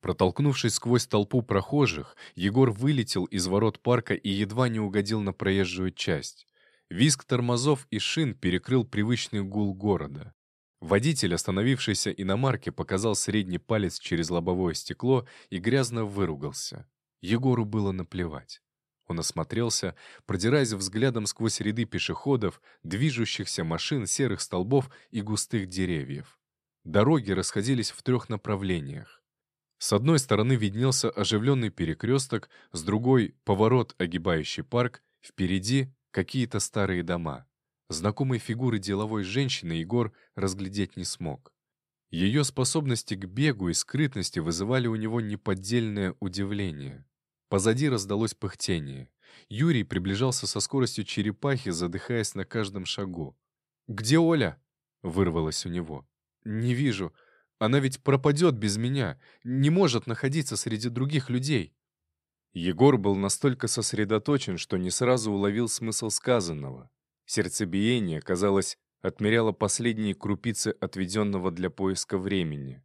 Протолкнувшись сквозь толпу прохожих, Егор вылетел из ворот парка и едва не угодил на проезжую часть. Визг тормозов и шин перекрыл привычный гул города. Водитель, остановившийся иномарки, показал средний палец через лобовое стекло и грязно выругался. Егору было наплевать. Он осмотрелся, продираясь взглядом сквозь ряды пешеходов, движущихся машин, серых столбов и густых деревьев. Дороги расходились в трех направлениях. С одной стороны виднелся оживленный перекресток, с другой — поворот, огибающий парк, впереди — какие-то старые дома. Знакомой фигуры деловой женщины Егор разглядеть не смог. Ее способности к бегу и скрытности вызывали у него неподдельное удивление. Позади раздалось пыхтение. Юрий приближался со скоростью черепахи, задыхаясь на каждом шагу. «Где Оля?» — вырвалось у него. «Не вижу. Она ведь пропадет без меня, не может находиться среди других людей». Егор был настолько сосредоточен, что не сразу уловил смысл сказанного. Сердцебиение, казалось, отмеряло последние крупицы отведенного для поиска времени.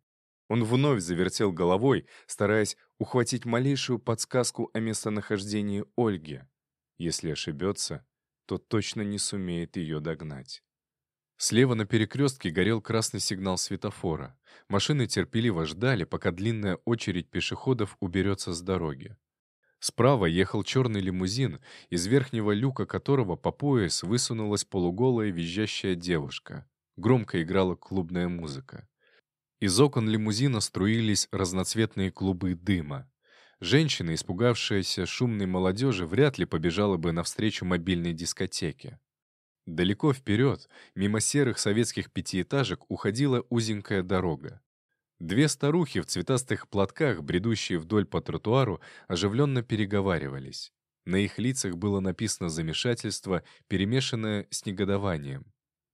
Он вновь завертел головой, стараясь ухватить малейшую подсказку о местонахождении Ольги. Если ошибется, то точно не сумеет ее догнать. Слева на перекрестке горел красный сигнал светофора. Машины терпеливо ждали, пока длинная очередь пешеходов уберется с дороги. Справа ехал черный лимузин, из верхнего люка которого по пояс высунулась полуголая визжащая девушка. Громко играла клубная музыка. Из окон лимузина струились разноцветные клубы дыма. Женщина, испугавшаяся шумной молодежи, вряд ли побежала бы навстречу мобильной дискотеке. Далеко вперед, мимо серых советских пятиэтажек, уходила узенькая дорога. Две старухи в цветастых платках, бредущие вдоль по тротуару, оживленно переговаривались. На их лицах было написано замешательство, перемешанное с негодованием.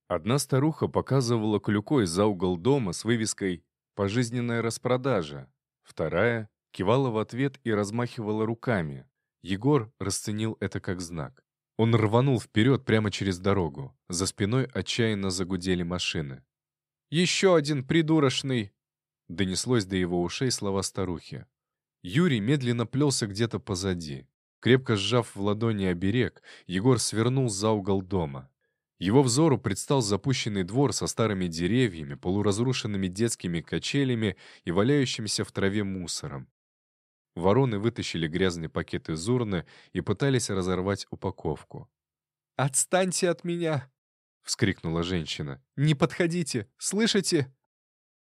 Одна старуха показывала клюкой за угол дома с вывеской «Пожизненная распродажа». Вторая кивала в ответ и размахивала руками. Егор расценил это как знак. Он рванул вперед прямо через дорогу. За спиной отчаянно загудели машины. «Еще один придурочный!» Донеслось до его ушей слова старухи. Юрий медленно плелся где-то позади. Крепко сжав в ладони оберег, Егор свернул за угол дома. Его взору предстал запущенный двор со старыми деревьями, полуразрушенными детскими качелями и валяющимся в траве мусором. Вороны вытащили грязный пакет из урны и пытались разорвать упаковку. «Отстаньте от меня!» — вскрикнула женщина. «Не подходите! Слышите?»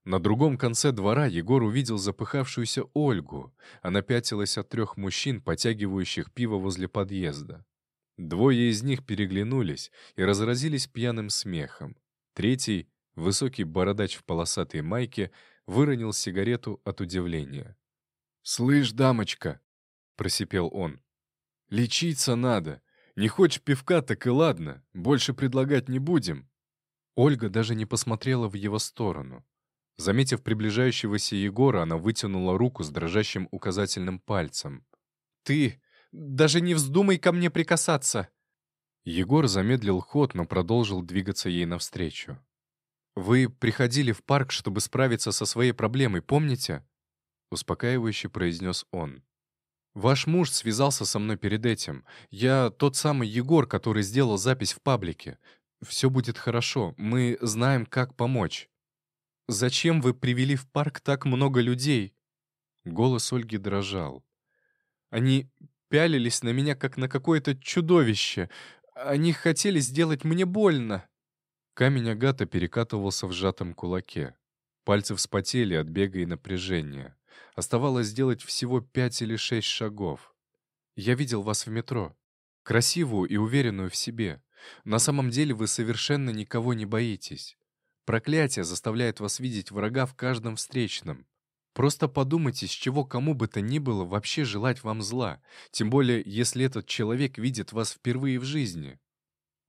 На другом конце двора Егор увидел запыхавшуюся Ольгу. Она пятилась от трех мужчин, потягивающих пиво возле подъезда. Двое из них переглянулись и разразились пьяным смехом. Третий, высокий бородач в полосатой майке, выронил сигарету от удивления. «Слышь, дамочка!» — просипел он. «Лечиться надо. Не хочешь пивка, так и ладно. Больше предлагать не будем». Ольга даже не посмотрела в его сторону. Заметив приближающегося Егора, она вытянула руку с дрожащим указательным пальцем. «Ты! Даже не вздумай ко мне прикасаться!» Егор замедлил ход, но продолжил двигаться ей навстречу. «Вы приходили в парк, чтобы справиться со своей проблемой, помните?» Успокаивающе произнес он. «Ваш муж связался со мной перед этим. Я тот самый Егор, который сделал запись в паблике. Все будет хорошо. Мы знаем, как помочь». «Зачем вы привели в парк так много людей?» Голос Ольги дрожал. «Они пялились на меня, как на какое-то чудовище. Они хотели сделать мне больно». Камень Агата перекатывался в сжатом кулаке. Пальцы вспотели от бега и напряжения. Оставалось сделать всего пять или шесть шагов. «Я видел вас в метро. Красивую и уверенную в себе. На самом деле вы совершенно никого не боитесь. Проклятие заставляет вас видеть врага в каждом встречном. Просто подумайте, с чего кому бы то ни было вообще желать вам зла, тем более, если этот человек видит вас впервые в жизни.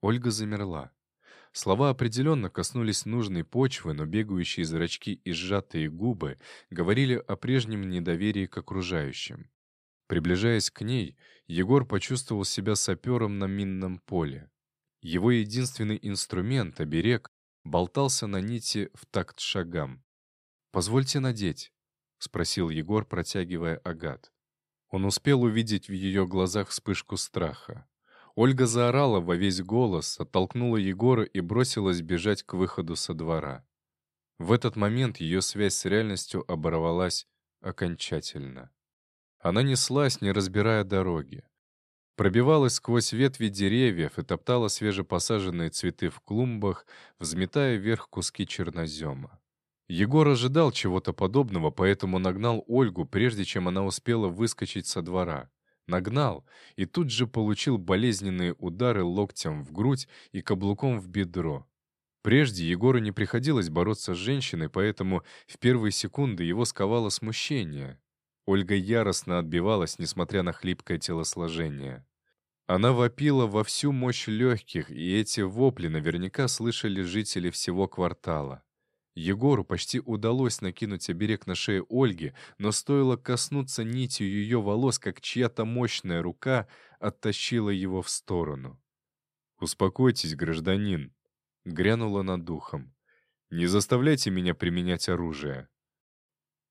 Ольга замерла. Слова определенно коснулись нужной почвы, но бегающие зрачки и сжатые губы говорили о прежнем недоверии к окружающим. Приближаясь к ней, Егор почувствовал себя сапером на минном поле. Его единственный инструмент, оберег, болтался на нити в такт шагам. «Позвольте надеть», — спросил Егор, протягивая агат. Он успел увидеть в ее глазах вспышку страха. Ольга заорала во весь голос, оттолкнула Егора и бросилась бежать к выходу со двора. В этот момент ее связь с реальностью оборвалась окончательно. Она неслась, не разбирая дороги. Пробивалась сквозь ветви деревьев и топтала свежепосаженные цветы в клумбах, взметая вверх куски чернозема. Егор ожидал чего-то подобного, поэтому нагнал Ольгу, прежде чем она успела выскочить со двора. Нагнал и тут же получил болезненные удары локтем в грудь и каблуком в бедро. Прежде Егору не приходилось бороться с женщиной, поэтому в первые секунды его сковало смущение. Ольга яростно отбивалась, несмотря на хлипкое телосложение. Она вопила во всю мощь легких, и эти вопли наверняка слышали жители всего квартала. Егору почти удалось накинуть оберег на шею Ольги, но стоило коснуться нитью ее волос, как чья-то мощная рука оттащила его в сторону. «Успокойтесь, гражданин», — грянула над духом. «Не заставляйте меня применять оружие».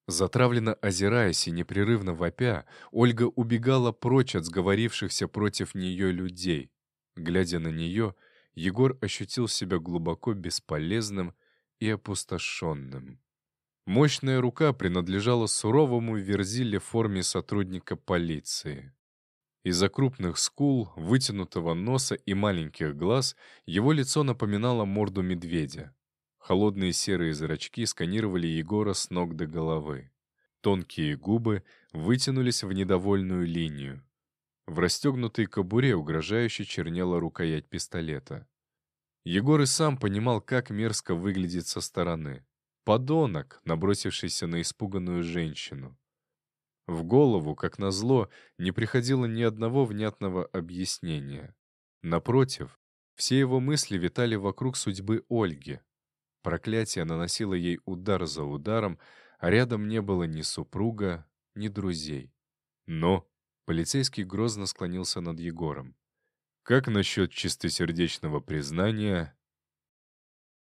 Затравленно озираясь и непрерывно вопя, Ольга убегала прочь от сговорившихся против нее людей. Глядя на нее, Егор ощутил себя глубоко бесполезным и опустошенным. Мощная рука принадлежала суровому верзиле в форме сотрудника полиции. Из-за крупных скул, вытянутого носа и маленьких глаз его лицо напоминало морду медведя. Холодные серые зрачки сканировали Егора с ног до головы. Тонкие губы вытянулись в недовольную линию. В расстегнутой кобуре угрожающе чернела рукоять пистолета. Егор и сам понимал, как мерзко выглядит со стороны. Подонок, набросившийся на испуганную женщину. В голову, как назло, не приходило ни одного внятного объяснения. Напротив, все его мысли витали вокруг судьбы Ольги. Проклятие наносило ей удар за ударом, а рядом не было ни супруга, ни друзей. Но полицейский грозно склонился над Егором. Как насчет чистосердечного признания